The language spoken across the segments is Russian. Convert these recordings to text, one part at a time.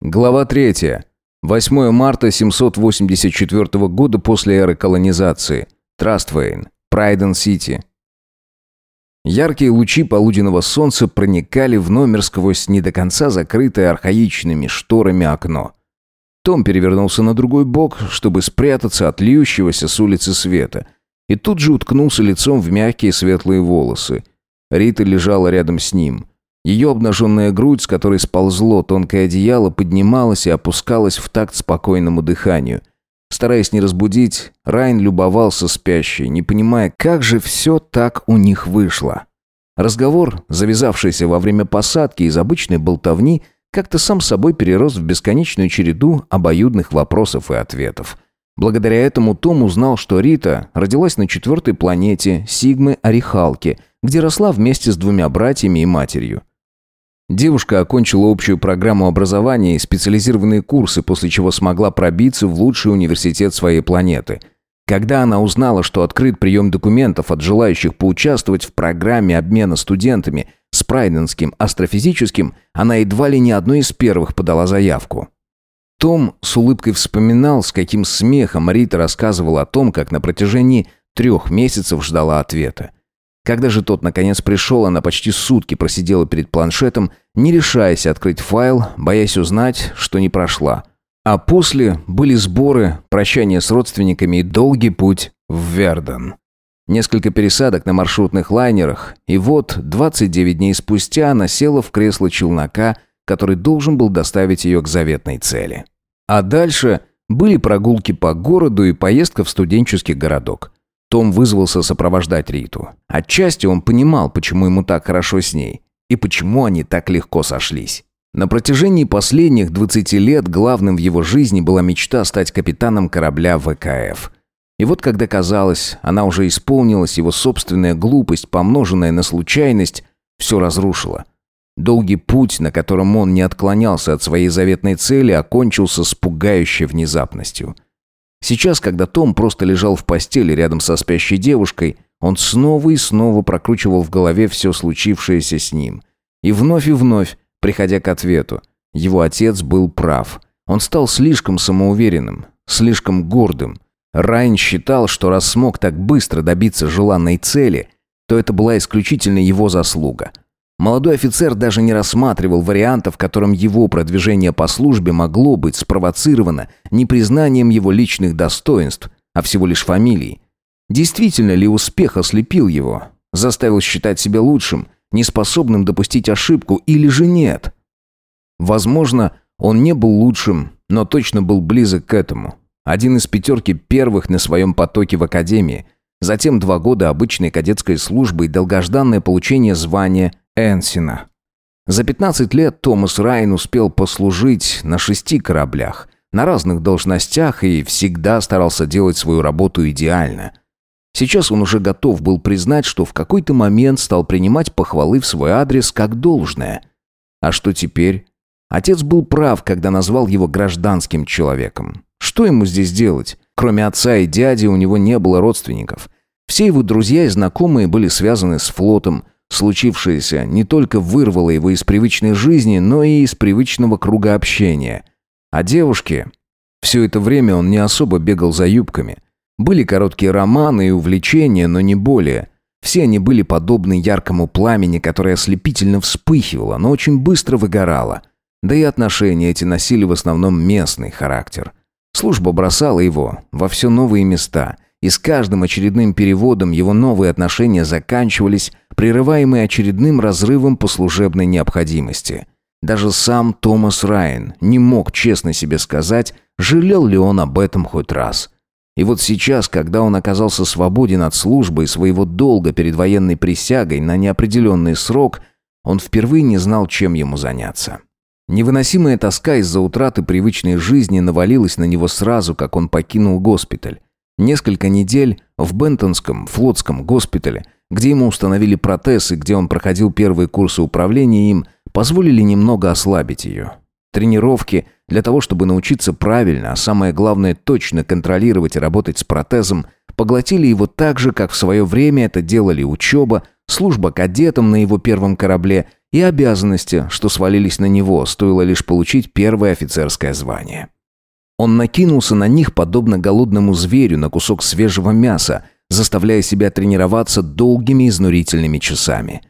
Глава 3. 8 марта 784 года после эры колонизации. Траствейн. Прайден-Сити. Яркие лучи полуденного солнца проникали в номер сквозь не до конца закрытое архаичными шторами окно. Том перевернулся на другой бок, чтобы спрятаться от льющегося с улицы света, и тут же уткнулся лицом в мягкие светлые волосы. Рита лежала рядом с ним – ее обнаженная грудь, с которой сползло тонкое одеяло, поднималась и опускалась в такт спокойному дыханию. Стараясь не разбудить, Райн любовался спящей, не понимая, как же все так у них вышло. Разговор, завязавшийся во время посадки из обычной болтовни, как-то сам собой перерос в бесконечную череду обоюдных вопросов и ответов. Благодаря этому Том узнал, что Рита родилась на четвертой планете Сигмы Орехалки, где росла вместе с двумя братьями и матерью. Девушка окончила общую программу образования и специализированные курсы, после чего смогла пробиться в лучший университет своей планеты. Когда она узнала, что открыт прием документов от желающих поучаствовать в программе обмена студентами с Прайденским астрофизическим, она едва ли не одной из первых подала заявку. Том с улыбкой вспоминал, с каким смехом Рита рассказывала о том, как на протяжении трех месяцев ждала ответа. Когда же тот наконец пришел, она почти сутки просидела перед планшетом, не решаясь открыть файл, боясь узнать, что не прошла. А после были сборы, прощание с родственниками и долгий путь в Верден. Несколько пересадок на маршрутных лайнерах, и вот 29 дней спустя она села в кресло челнока, который должен был доставить ее к заветной цели. А дальше были прогулки по городу и поездка в студенческий городок. Том вызвался сопровождать Риту. Отчасти он понимал, почему ему так хорошо с ней, и почему они так легко сошлись. На протяжении последних 20 лет главным в его жизни была мечта стать капитаном корабля ВКФ. И вот когда казалось, она уже исполнилась, его собственная глупость, помноженная на случайность, все разрушила. Долгий путь, на котором он не отклонялся от своей заветной цели, окончился с пугающей внезапностью – Сейчас, когда Том просто лежал в постели рядом со спящей девушкой, он снова и снова прокручивал в голове все случившееся с ним. И вновь и вновь, приходя к ответу, его отец был прав. Он стал слишком самоуверенным, слишком гордым. Райн считал, что раз смог так быстро добиться желанной цели, то это была исключительно его заслуга – Молодой офицер даже не рассматривал вариантов, в котором его продвижение по службе могло быть спровоцировано не признанием его личных достоинств, а всего лишь фамилией. Действительно ли успех ослепил его, заставил считать себя лучшим, неспособным допустить ошибку или же нет? Возможно, он не был лучшим, но точно был близок к этому. Один из пятерки первых на своем потоке в академии, затем два года обычной кадетской службы и долгожданное получение звания Энсина. За 15 лет Томас Райн успел послужить на шести кораблях, на разных должностях и всегда старался делать свою работу идеально. Сейчас он уже готов был признать, что в какой-то момент стал принимать похвалы в свой адрес как должное. А что теперь? Отец был прав, когда назвал его гражданским человеком. Что ему здесь делать? Кроме отца и дяди у него не было родственников. Все его друзья и знакомые были связаны с флотом – Случившееся не только вырвало его из привычной жизни, но и из привычного круга общения. А девушки... Все это время он не особо бегал за юбками. Были короткие романы и увлечения, но не более. Все они были подобны яркому пламени, которое ослепительно вспыхивало, но очень быстро выгорало. Да и отношения эти носили в основном местный характер. Служба бросала его во все новые места – и с каждым очередным переводом его новые отношения заканчивались, прерываемые очередным разрывом по служебной необходимости. Даже сам Томас Райан не мог честно себе сказать, жалел ли он об этом хоть раз. И вот сейчас, когда он оказался свободен от службы и своего долга перед военной присягой на неопределенный срок, он впервые не знал, чем ему заняться. Невыносимая тоска из-за утраты привычной жизни навалилась на него сразу, как он покинул госпиталь. Несколько недель в Бентонском флотском госпитале, где ему установили протез и где он проходил первые курсы управления им, позволили немного ослабить ее. Тренировки для того, чтобы научиться правильно, а самое главное точно контролировать и работать с протезом, поглотили его так же, как в свое время это делали учеба, служба кадетом на его первом корабле и обязанности, что свалились на него, стоило лишь получить первое офицерское звание. Он накинулся на них, подобно голодному зверю, на кусок свежего мяса, заставляя себя тренироваться долгими изнурительными часами.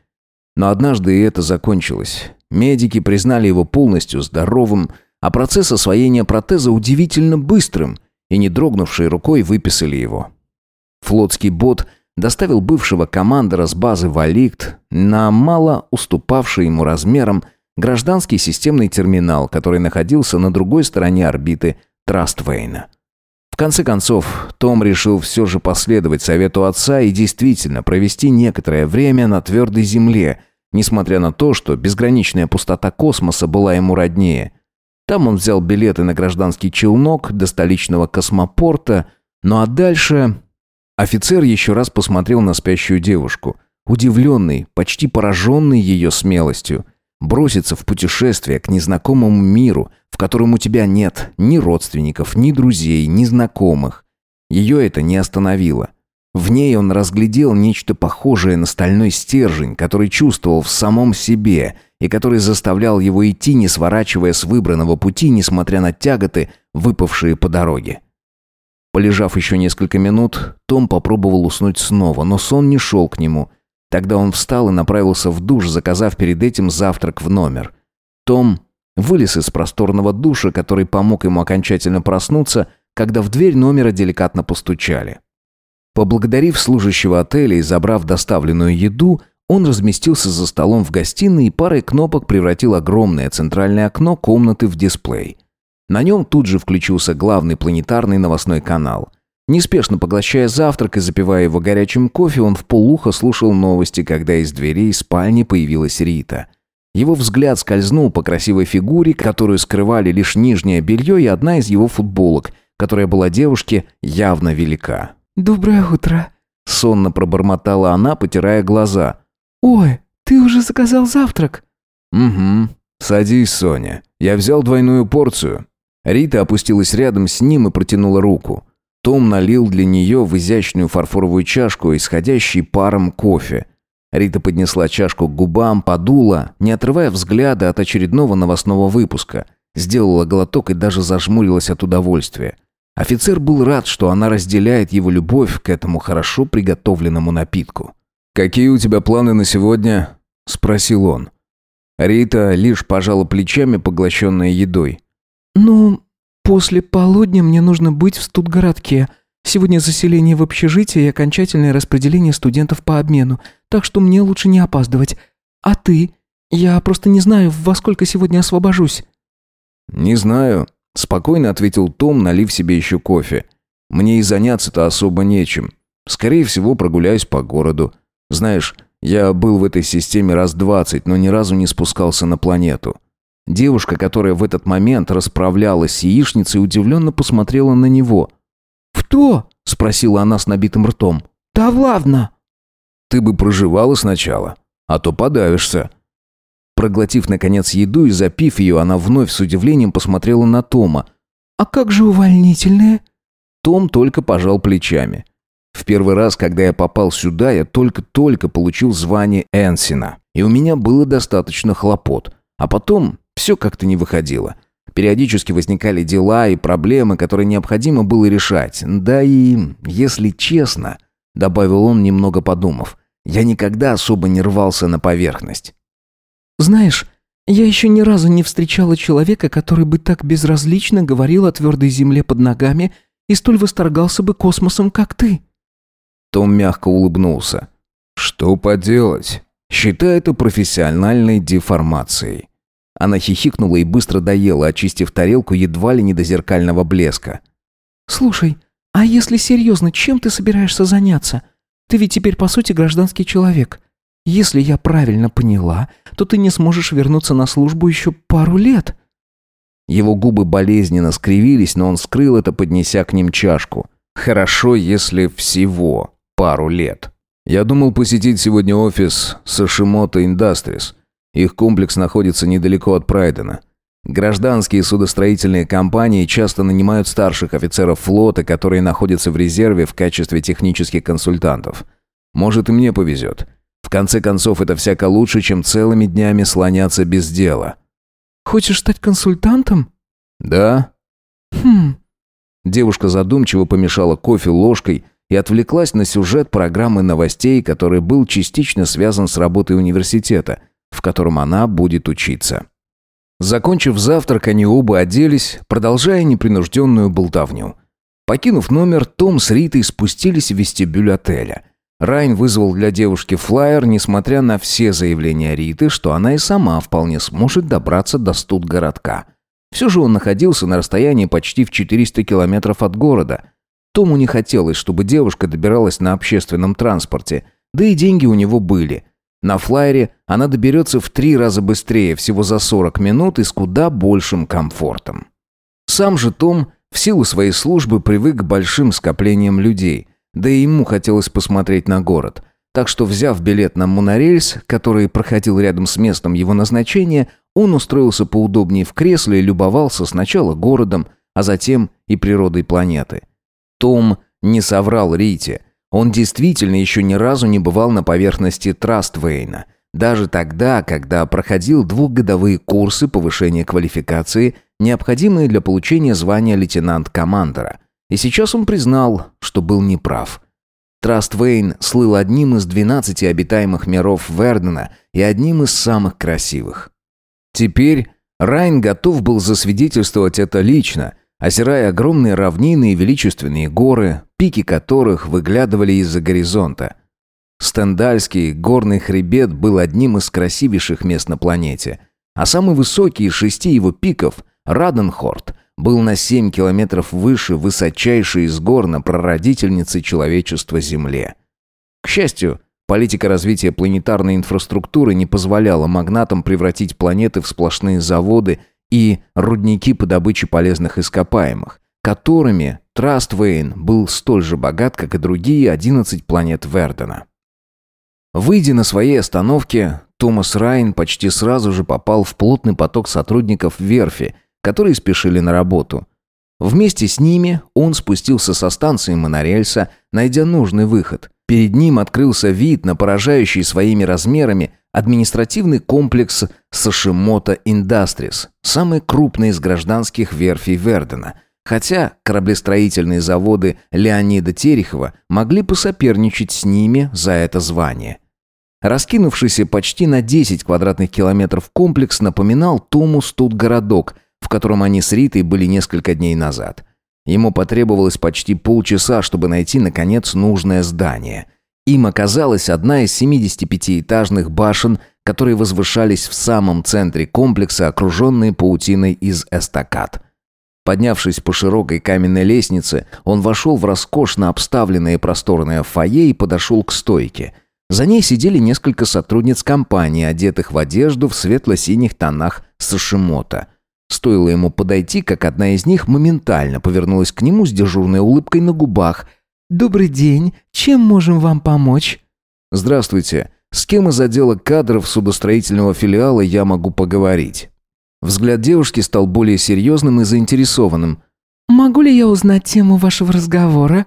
Но однажды и это закончилось. Медики признали его полностью здоровым, а процесс освоения протеза удивительно быстрым, и не дрогнувшей рукой выписали его. Флотский бот доставил бывшего командора с базы Валикт на мало уступавший ему размером гражданский системный терминал, который находился на другой стороне орбиты Траствейна. В конце концов, Том решил все же последовать совету отца и действительно провести некоторое время на твердой земле, несмотря на то, что безграничная пустота космоса была ему роднее. Там он взял билеты на гражданский челнок до столичного космопорта, ну а дальше Офицер еще раз посмотрел на спящую девушку, удивленный, почти пораженный ее смелостью. Броситься в путешествие к незнакомому миру, в котором у тебя нет ни родственников, ни друзей, ни знакомых. Ее это не остановило. В ней он разглядел нечто похожее на стальной стержень, который чувствовал в самом себе и который заставлял его идти, не сворачивая с выбранного пути, несмотря на тяготы, выпавшие по дороге. Полежав еще несколько минут, Том попробовал уснуть снова, но сон не шел к нему. Тогда он встал и направился в душ, заказав перед этим завтрак в номер. Том вылез из просторного душа, который помог ему окончательно проснуться, когда в дверь номера деликатно постучали. Поблагодарив служащего отеля и забрав доставленную еду, он разместился за столом в гостиной и парой кнопок превратил огромное центральное окно комнаты в дисплей – на нем тут же включился главный планетарный новостной канал. Неспешно поглощая завтрак и запивая его горячим кофе, он в полухо слушал новости, когда из дверей спальни появилась Рита. Его взгляд скользнул по красивой фигуре, которую скрывали лишь нижнее белье и одна из его футболок, которая была девушке явно велика. «Доброе утро», — сонно пробормотала она, потирая глаза. «Ой, ты уже заказал завтрак?» «Угу. Садись, Соня. Я взял двойную порцию». Рита опустилась рядом с ним и протянула руку. Том налил для нее в изящную фарфоровую чашку исходящий паром кофе. Рита поднесла чашку к губам, подула, не отрывая взгляда от очередного новостного выпуска. Сделала глоток и даже зажмурилась от удовольствия. Офицер был рад, что она разделяет его любовь к этому хорошо приготовленному напитку. «Какие у тебя планы на сегодня?» – спросил он. Рита лишь пожала плечами, поглощенная едой. «Ну, после полудня мне нужно быть в студгородке. Сегодня заселение в общежитие и окончательное распределение студентов по обмену, так что мне лучше не опаздывать. А ты? Я просто не знаю, во сколько сегодня освобожусь». «Не знаю», — спокойно ответил Том, налив себе еще кофе. «Мне и заняться-то особо нечем. Скорее всего, прогуляюсь по городу. Знаешь, я был в этой системе раз двадцать, но ни разу не спускался на планету. Девушка, которая в этот момент расправлялась с яичницей, удивленно посмотрела на него. «Кто?» – спросила она с набитым ртом. «Да ладно!» «Ты бы проживала сначала, а то подавишься». Проглотив, наконец, еду и запив ее, она вновь с удивлением посмотрела на Тома. «А как же увольнительные?» Том только пожал плечами. В первый раз, когда я попал сюда, я только-только получил звание Энсина, и у меня было достаточно хлопот. А потом все как-то не выходило. Периодически возникали дела и проблемы, которые необходимо было решать. Да и, если честно, добавил он, немного подумав, я никогда особо не рвался на поверхность. Знаешь, я еще ни разу не встречала человека, который бы так безразлично говорил о твердой земле под ногами и столь восторгался бы космосом, как ты. Том мягко улыбнулся. Что поделать? Считай это профессиональной деформацией. Она хихикнула и быстро доела, очистив тарелку едва ли не до зеркального блеска. «Слушай, а если серьезно, чем ты собираешься заняться? Ты ведь теперь, по сути, гражданский человек. Если я правильно поняла, то ты не сможешь вернуться на службу еще пару лет». Его губы болезненно скривились, но он скрыл это, поднеся к ним чашку. «Хорошо, если всего пару лет». Я думал посетить сегодня офис Сашимото Industries. Их комплекс находится недалеко от Прайдена. Гражданские судостроительные компании часто нанимают старших офицеров флота, которые находятся в резерве в качестве технических консультантов. Может и мне повезет. В конце концов, это всяко лучше, чем целыми днями слоняться без дела. «Хочешь стать консультантом?» «Да». «Хм...» Девушка задумчиво помешала кофе ложкой и отвлеклась на сюжет программы новостей, который был частично связан с работой университета, в котором она будет учиться. Закончив завтрак, они оба оделись, продолжая непринужденную болтовню. Покинув номер, Том с Ритой спустились в вестибюль отеля. Райн вызвал для девушки флаер, несмотря на все заявления Риты, что она и сама вполне сможет добраться до студгородка. Все же он находился на расстоянии почти в 400 километров от города. Тому не хотелось, чтобы девушка добиралась на общественном транспорте, да и деньги у него были. На флайере она доберется в три раза быстрее, всего за 40 минут и с куда большим комфортом. Сам же Том в силу своей службы привык к большим скоплениям людей, да и ему хотелось посмотреть на город. Так что, взяв билет на монорельс, который проходил рядом с местом его назначения, он устроился поудобнее в кресле и любовался сначала городом, а затем и природой планеты. Том не соврал Рите – он действительно еще ни разу не бывал на поверхности Траствейна, даже тогда, когда проходил двухгодовые курсы повышения квалификации, необходимые для получения звания лейтенант-командора. И сейчас он признал, что был неправ. Траствейн слыл одним из 12 обитаемых миров Вердена и одним из самых красивых. Теперь Райн готов был засвидетельствовать это лично, озирая огромные равнины и величественные горы, пики которых выглядывали из-за горизонта. Стендальский горный хребет был одним из красивейших мест на планете, а самый высокий из шести его пиков, Раденхорт, был на семь километров выше высочайшей из гор на прародительнице человечества Земле. К счастью, политика развития планетарной инфраструктуры не позволяла магнатам превратить планеты в сплошные заводы и рудники по добыче полезных ископаемых, которыми Траствейн был столь же богат, как и другие 11 планет Вердена. Выйдя на своей остановке, Томас Райн почти сразу же попал в плотный поток сотрудников верфи, которые спешили на работу. Вместе с ними он спустился со станции монорельса, найдя нужный выход. Перед ним открылся вид на поражающий своими размерами административный комплекс Сашимото Industries, самый крупный из гражданских верфей Вердена, хотя кораблестроительные заводы Леонида Терехова могли посоперничать с ними за это звание. Раскинувшийся почти на 10 квадратных километров комплекс напоминал Тому студгородок, в котором они с Ритой были несколько дней назад. Ему потребовалось почти полчаса, чтобы найти, наконец, нужное здание – им оказалась одна из 75-этажных башен, которые возвышались в самом центре комплекса, окруженные паутиной из эстакад. Поднявшись по широкой каменной лестнице, он вошел в роскошно обставленное просторное фойе и подошел к стойке. За ней сидели несколько сотрудниц компании, одетых в одежду в светло-синих тонах сашимота. Стоило ему подойти, как одна из них моментально повернулась к нему с дежурной улыбкой на губах – «Добрый день. Чем можем вам помочь?» «Здравствуйте. С кем из отдела кадров судостроительного филиала я могу поговорить?» Взгляд девушки стал более серьезным и заинтересованным. «Могу ли я узнать тему вашего разговора?»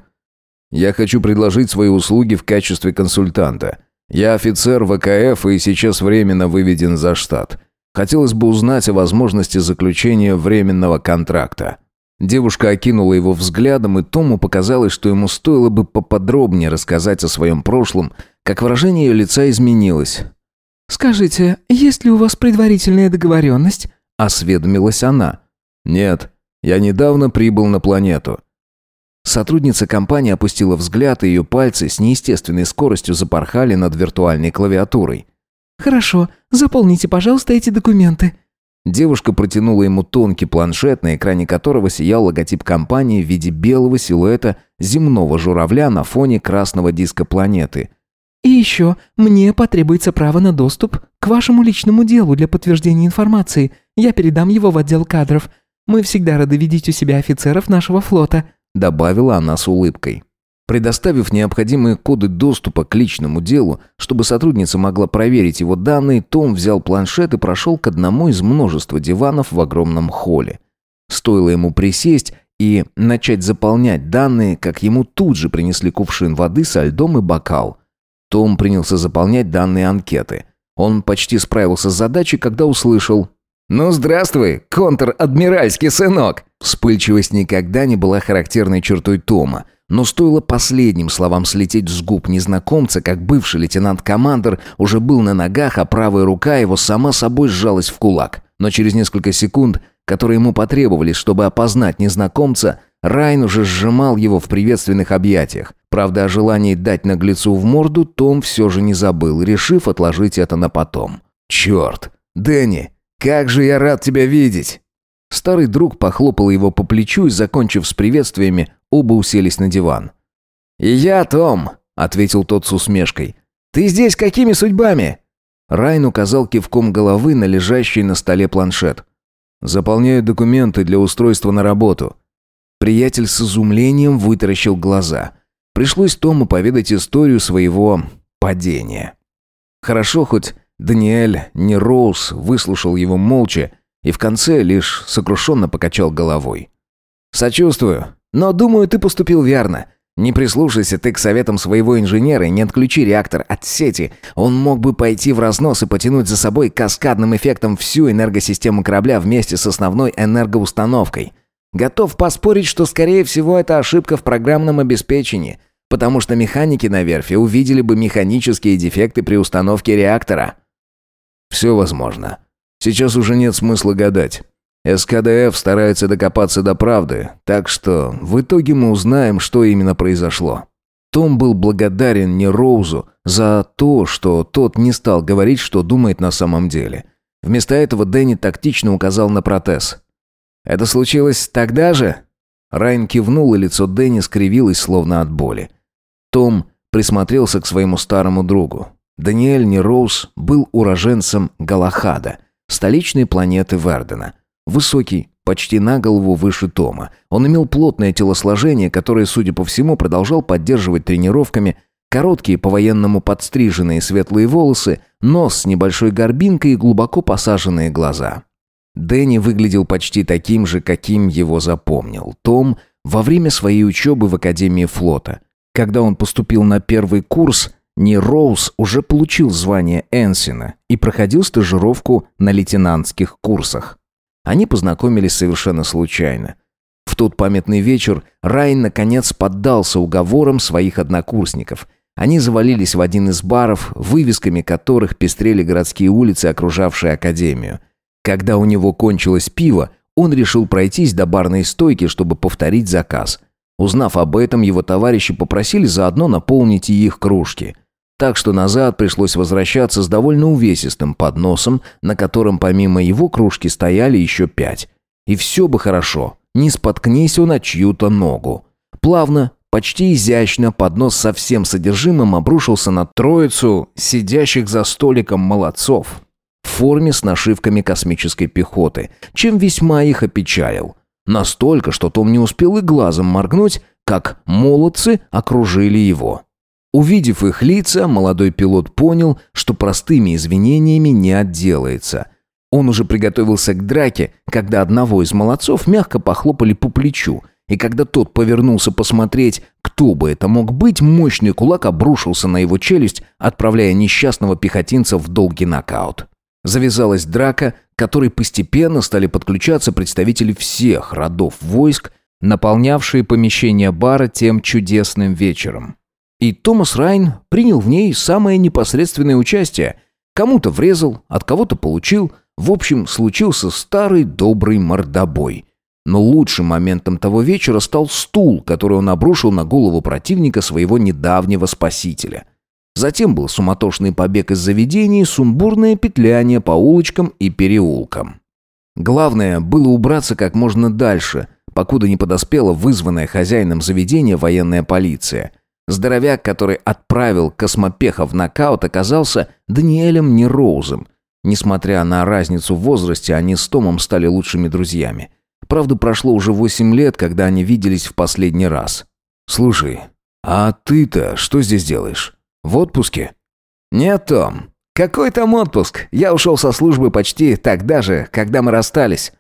«Я хочу предложить свои услуги в качестве консультанта. Я офицер ВКФ и сейчас временно выведен за штат. Хотелось бы узнать о возможности заключения временного контракта». Девушка окинула его взглядом, и Тому показалось, что ему стоило бы поподробнее рассказать о своем прошлом, как выражение ее лица изменилось. «Скажите, есть ли у вас предварительная договоренность?» – осведомилась она. «Нет, я недавно прибыл на планету». Сотрудница компании опустила взгляд, и ее пальцы с неестественной скоростью запорхали над виртуальной клавиатурой. «Хорошо, заполните, пожалуйста, эти документы», Девушка протянула ему тонкий планшет, на экране которого сиял логотип компании в виде белого силуэта земного журавля на фоне красного диска планеты. «И еще, мне потребуется право на доступ к вашему личному делу для подтверждения информации. Я передам его в отдел кадров. Мы всегда рады видеть у себя офицеров нашего флота», добавила она с улыбкой. Предоставив необходимые коды доступа к личному делу, чтобы сотрудница могла проверить его данные, Том взял планшет и прошел к одному из множества диванов в огромном холле. Стоило ему присесть и начать заполнять данные, как ему тут же принесли кувшин воды со льдом и бокал. Том принялся заполнять данные анкеты. Он почти справился с задачей, когда услышал «Ну, здравствуй, контр-адмиральский сынок!» Вспыльчивость никогда не была характерной чертой Тома, но стоило последним словам слететь с губ незнакомца, как бывший лейтенант-командер уже был на ногах, а правая рука его сама собой сжалась в кулак. Но через несколько секунд, которые ему потребовались, чтобы опознать незнакомца, Райн уже сжимал его в приветственных объятиях. Правда, о желании дать наглецу в морду Том все же не забыл, решив отложить это на потом. «Черт! Дэнни, как же я рад тебя видеть!» Старый друг похлопал его по плечу и, закончив с приветствиями, оба уселись на диван. «И я, Том», — ответил тот с усмешкой. «Ты здесь какими судьбами?» Райн указал кивком головы на лежащий на столе планшет. «Заполняю документы для устройства на работу». Приятель с изумлением вытаращил глаза. Пришлось Тому поведать историю своего падения. Хорошо, хоть Даниэль не Роуз выслушал его молча и в конце лишь сокрушенно покачал головой. «Сочувствую, но думаю, ты поступил верно. Не прислушайся ты к советам своего инженера и не отключи реактор от сети. Он мог бы пойти в разнос и потянуть за собой каскадным эффектом всю энергосистему корабля вместе с основной энергоустановкой. Готов поспорить, что, скорее всего, это ошибка в программном обеспечении, потому что механики на верфи увидели бы механические дефекты при установке реактора. Все возможно. Сейчас уже нет смысла гадать. СКДФ старается докопаться до правды, так что в итоге мы узнаем, что именно произошло. Том был благодарен не Роузу за то, что тот не стал говорить, что думает на самом деле. Вместо этого Дэнни тактично указал на протез. «Это случилось тогда же?» Райан кивнул, и лицо Дэнни скривилось, словно от боли. Том присмотрелся к своему старому другу. Даниэль Нероуз был уроженцем Галахада, столичной планеты Вердена – Высокий, почти на голову выше Тома. Он имел плотное телосложение, которое, судя по всему, продолжал поддерживать тренировками, короткие по-военному подстриженные светлые волосы, нос с небольшой горбинкой и глубоко посаженные глаза. Дэнни выглядел почти таким же, каким его запомнил Том во время своей учебы в Академии флота. Когда он поступил на первый курс, не Роуз уже получил звание Энсина и проходил стажировку на лейтенантских курсах. Они познакомились совершенно случайно. В тот памятный вечер Райн наконец поддался уговорам своих однокурсников. Они завалились в один из баров, вывесками которых пестрели городские улицы, окружавшие академию. Когда у него кончилось пиво, он решил пройтись до барной стойки, чтобы повторить заказ. Узнав об этом, его товарищи попросили заодно наполнить и их кружки. Так что назад пришлось возвращаться с довольно увесистым подносом, на котором помимо его кружки стояли еще пять. И все бы хорошо, не споткнись он о чью-то ногу. Плавно, почти изящно поднос со всем содержимым обрушился на троицу сидящих за столиком молодцов в форме с нашивками космической пехоты, чем весьма их опечалил. Настолько, что Том не успел и глазом моргнуть, как молодцы окружили его. Увидев их лица, молодой пилот понял, что простыми извинениями не отделается. Он уже приготовился к драке, когда одного из молодцов мягко похлопали по плечу, и когда тот повернулся посмотреть, кто бы это мог быть, мощный кулак обрушился на его челюсть, отправляя несчастного пехотинца в долгий нокаут. Завязалась драка, которой постепенно стали подключаться представители всех родов войск, наполнявшие помещение бара тем чудесным вечером. И Томас Райн принял в ней самое непосредственное участие. Кому-то врезал, от кого-то получил. В общем, случился старый добрый мордобой. Но лучшим моментом того вечера стал стул, который он обрушил на голову противника своего недавнего спасителя. Затем был суматошный побег из заведений, сумбурное петляние по улочкам и переулкам. Главное было убраться как можно дальше, покуда не подоспела вызванная хозяином заведения военная полиция – Здоровяк, который отправил космопеха в нокаут, оказался Даниэлем Нероузом. Несмотря на разницу в возрасте, они с Томом стали лучшими друзьями. Правда, прошло уже восемь лет, когда они виделись в последний раз. «Слушай, а ты-то что здесь делаешь? В отпуске?» «Нет, Том. Какой там отпуск? Я ушел со службы почти тогда же, когда мы расстались».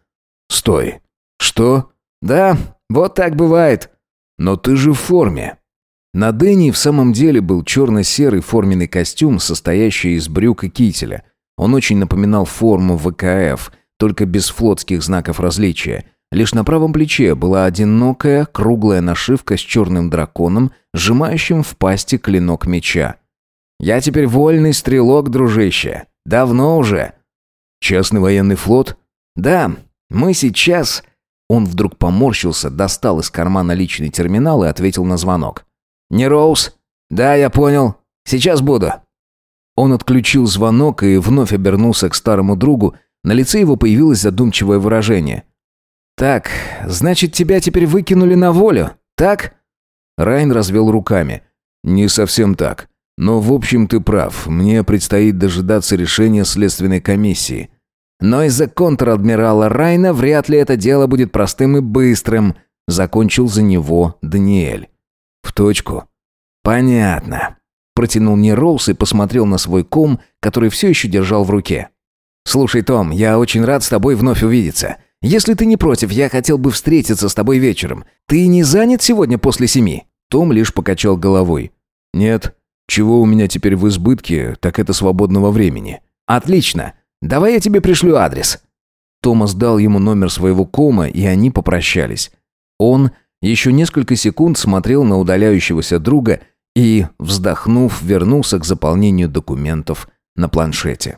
«Стой. Что?» «Да, вот так бывает». «Но ты же в форме». На Дэнни в самом деле был черно-серый форменный костюм, состоящий из брюк и кителя. Он очень напоминал форму ВКФ, только без флотских знаков различия. Лишь на правом плече была одинокая круглая нашивка с черным драконом, сжимающим в пасти клинок меча. «Я теперь вольный стрелок, дружище. Давно уже». «Частный военный флот?» «Да, мы сейчас...» Он вдруг поморщился, достал из кармана личный терминал и ответил на звонок. «Не Роуз?» «Да, я понял. Сейчас буду». Он отключил звонок и вновь обернулся к старому другу. На лице его появилось задумчивое выражение. «Так, значит, тебя теперь выкинули на волю, так?» Райн развел руками. «Не совсем так. Но, в общем, ты прав. Мне предстоит дожидаться решения следственной комиссии. Но из-за контр-адмирала Райна вряд ли это дело будет простым и быстрым, закончил за него Даниэль. Точку. Понятно. Протянул Нероуз и посмотрел на свой ком, который все еще держал в руке. «Слушай, Том, я очень рад с тобой вновь увидеться. Если ты не против, я хотел бы встретиться с тобой вечером. Ты не занят сегодня после семи?» Том лишь покачал головой. «Нет. Чего у меня теперь в избытке, так это свободного времени». «Отлично. Давай я тебе пришлю адрес». Томас дал ему номер своего кома, и они попрощались. Он еще несколько секунд смотрел на удаляющегося друга и, вздохнув, вернулся к заполнению документов на планшете.